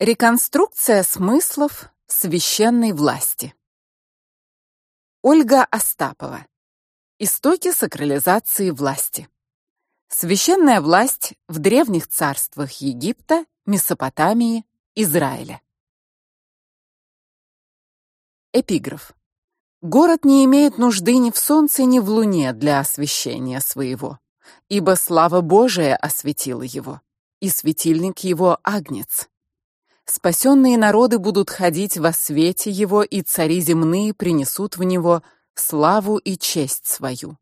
Реконструкция смыслов священной власти. Ольга Остапова. Истоки сакрализации власти. Священная власть в древних царствах Египта, Месопотамии, Израиля. Эпиграф. Город не имеет нужды ни в солнце, ни в луне для освещения своего, ибо слава Божия осветила его, и светильник его агнец. Спасенные народы будут ходить во свете его, и цари земные принесут в него славу и честь свою.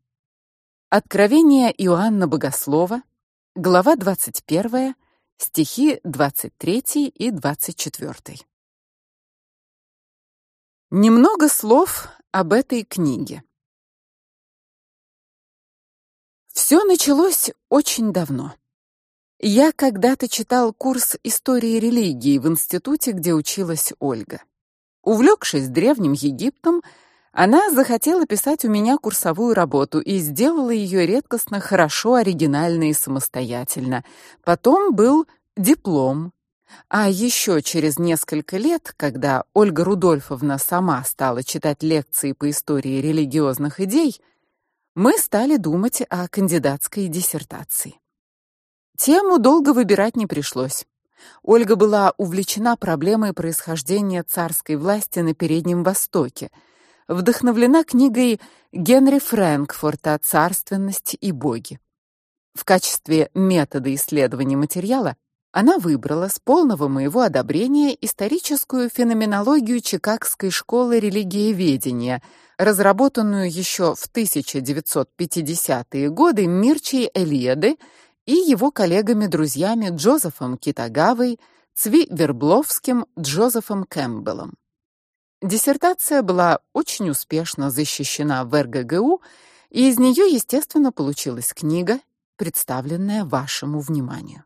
Откровение Иоанна Богослова, глава 21, стихи 23 и 24. Немного слов об этой книге. Все началось очень давно. Я когда-то читал курс истории религии в институте, где училась Ольга. Увлекшись древним Египтом, она захотела писать у меня курсовую работу и сделала ее редкостно хорошо, оригинально и самостоятельно. Потом был диплом. А еще через несколько лет, когда Ольга Рудольфовна сама стала читать лекции по истории религиозных идей, мы стали думать о кандидатской диссертации. Тему долго выбирать не пришлось. Ольга была увлечена проблемой происхождения царской власти на Переднем Востоке, вдохновлена книгой Генри Фрэнкфурта Царственность и боги. В качестве метода исследования материала она выбрала с полного моего одобрения историческую феноменологию Чикагской школы религиоведения, разработанную еще в 1950-е годы Мирчей Элиады и его коллегами-друзьями Джозефом Китагавой, Цви Вербловским, Джозефом Кэмпбеллом. Диссертация была очень успешно защищена в РГГУ, и из нее, естественно, получилась книга, представленная вашему вниманию.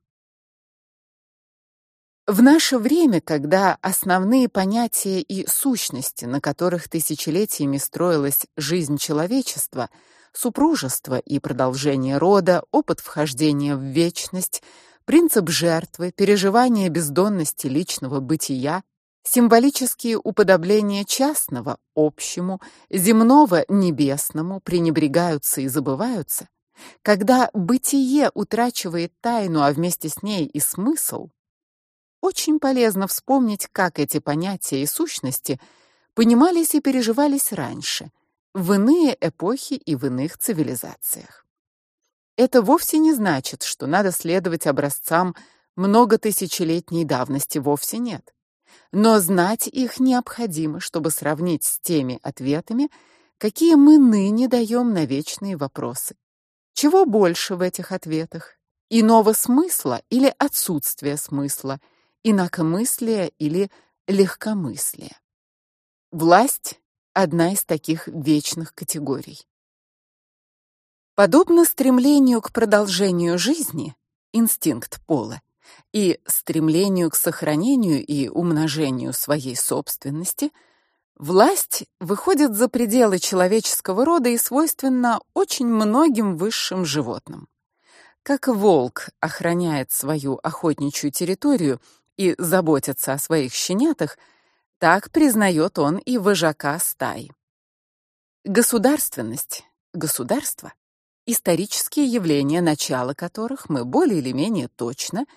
В наше время, когда основные понятия и сущности, на которых тысячелетиями строилась жизнь человечества, супружество и продолжение рода, опыт вхождения в вечность, принцип жертвы, переживание бездонности личного бытия, символические уподобления частного общему, земного небесному пренебрегаются и забываются, когда бытие утрачивает тайну, а вместе с ней и смысл, очень полезно вспомнить, как эти понятия и сущности понимались и переживались раньше, в иные эпохи и в иных цивилизациях. Это вовсе не значит, что надо следовать образцам многотысячелетней давности, вовсе нет. Но знать их необходимо, чтобы сравнить с теми ответами, какие мы ныне даем на вечные вопросы. Чего больше в этих ответах? Иного смысла или отсутствия смысла? Инакомыслия или легкомыслия? Власть одна из таких вечных категорий. Подобно стремлению к продолжению жизни, инстинкт пола, и стремлению к сохранению и умножению своей собственности, власть выходит за пределы человеческого рода и свойственна очень многим высшим животным. Как волк охраняет свою охотничью территорию и заботится о своих щенятах, так признает он и вожака стаи. Государственность, государство исторические явления, начало которых мы более или менее точно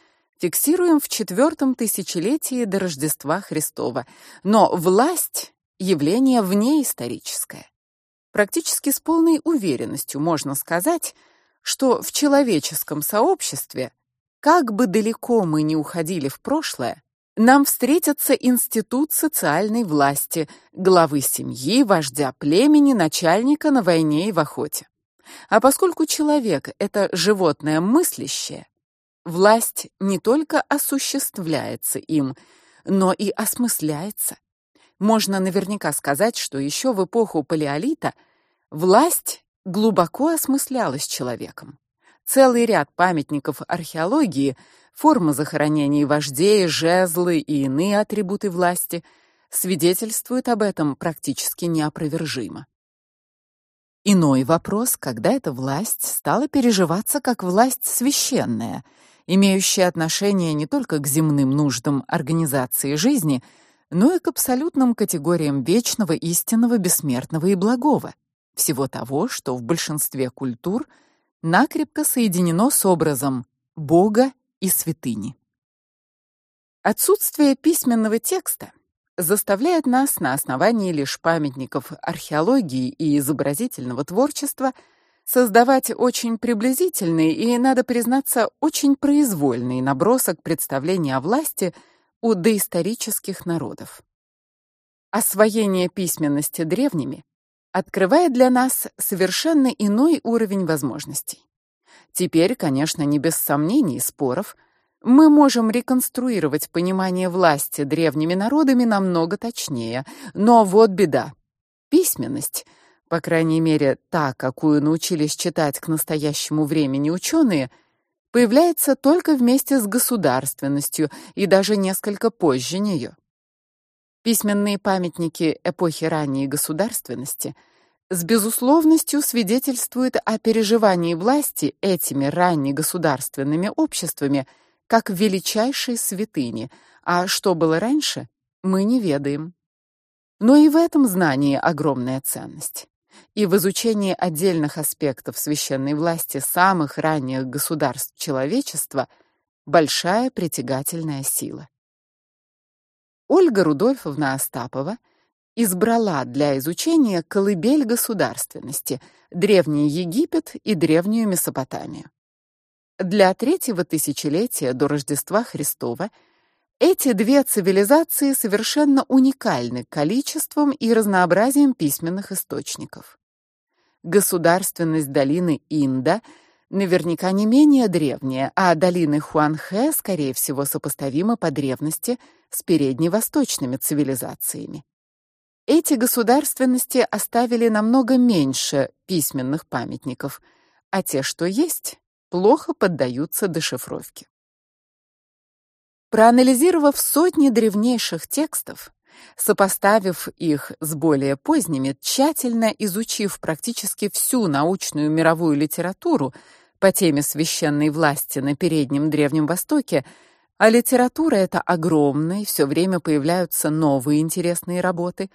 фиксируем в четвертом тысячелетии до Рождества Христова, но власть явление внеисторическое. Практически с полной уверенностью можно сказать, что в человеческом сообществе, как бы далеко мы ни уходили в прошлое, нам встретится институт социальной власти, главы семьи, вождя племени, начальника на войне и в охоте. А поскольку человек это животное мыслящее, власть не только осуществляется им, но и осмысляется. Можно наверняка сказать, что еще в эпоху палеолита власть глубоко осмыслялась человеком. Целый ряд памятников археологии формы захоронений вождей, жезлы и иные атрибуты власти свидетельствуют об этом практически неопровержимо. Иной вопрос, когда эта власть стала переживаться как власть священная, имеющие отношение не только к земным нуждам организации жизни, но и к абсолютным категориям вечного, истинного, бессмертного и благого, всего того, что в большинстве культур накрепко соединено с образом Бога и святыни. Отсутствие письменного текста заставляет нас на основании лишь памятников археологии и изобразительного творчества создавать очень приблизительный и, надо признаться, очень произвольный набросок представления о власти у доисторических народов. Освоение письменности древними открывает для нас совершенно иной уровень возможностей. Теперь, конечно, не без сомнений и споров, мы можем реконструировать понимание власти древними народами намного точнее. Но вот беда. Письменность, по крайней мере, та, какую научились читать к настоящему времени ученые, появляется только вместе с государственностью и даже несколько позже нее. Письменные памятники эпохи ранней государственности с безусловностью свидетельствуют о переживании власти этими раннегосударственными обществами как величайшей святыни, а что было раньше, мы не ведаем. Но и в этом знании огромная ценность. И в изучении отдельных аспектов священной власти самых ранних государств человечества большая притягательная сила. Ольга Рудольфовна Остапова избрала для изучения колыбель государственности древний Египет и древнюю Месопотамию. Для третьего тысячелетия до Рождества Христова эти две цивилизации совершенно уникальны количеством и разнообразием письменных источников. Государственность долины Инда – наверняка не менее древняя, а долины Хуанхэ, скорее всего, сопоставима по древности с передневосточными цивилизациями. Эти государственности оставили намного меньше письменных памятников, а те, что есть, плохо поддаются дешифровке. Проанализировав сотни древнейших текстов, сопоставив их с более поздними, тщательно изучив практически всю научную мировую литературу, по теме священной власти на переднем Древнем Востоке, а литература эта огромная, и все время появляются новые интересные работы.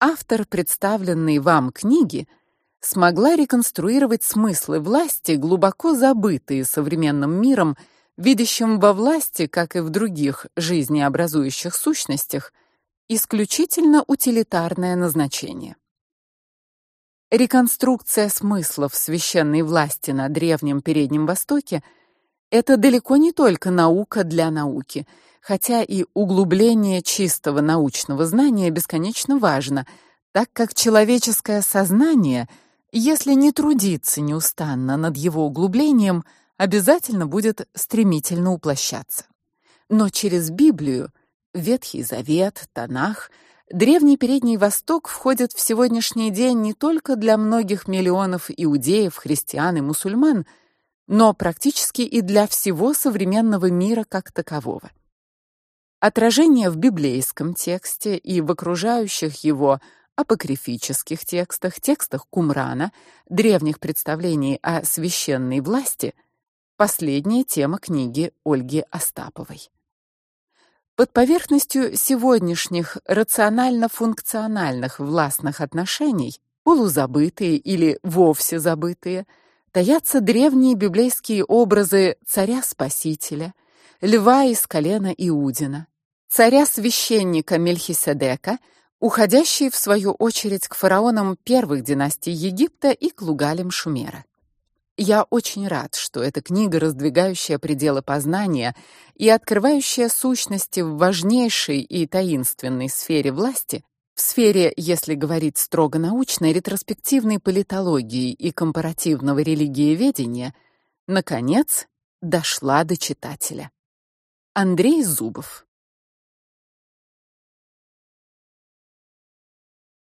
Автор представленной вам книги смогла реконструировать смыслы власти, глубоко забытые современным миром, видящим во власти, как и в других жизнеобразующих сущностях, исключительно утилитарное назначение. Реконструкция смыслов священной власти на древнем Переднем Востоке это далеко не только наука для науки, хотя и углубление чистого научного знания бесконечно важно, так как человеческое сознание, если не трудиться неустанно над его углублением, обязательно будет стремительно уплощаться. Но через Библию, Ветхий Завет, Танах — Древний Передний Восток входит в сегодняшний день не только для многих миллионов иудеев, христиан и мусульман, но практически и для всего современного мира как такового. Отражение в библейском тексте и в окружающих его апокрифических текстах, текстах Кумрана, древних представлений о священной власти последняя тема книги Ольги Остаповой. Под поверхностью сегодняшних рационально-функциональных властных отношений, полузабытые или вовсе забытые, таятся древние библейские образы царя-спасителя, льва из колена Иудина, царя-священника Мельхиседека, уходящий в свою очередь к фараонам первых династий Египта и к лугалям Шумера. Я очень рад, что эта книга, раздвигающая пределы познания и открывающая сущности в важнейшей и таинственной сфере власти, в сфере, если говорить строго научной, ретроспективной политологии и компаративного религиеведения, наконец дошла до читателя. Андрей Зубов